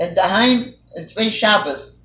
in daheim it's been Shabbos.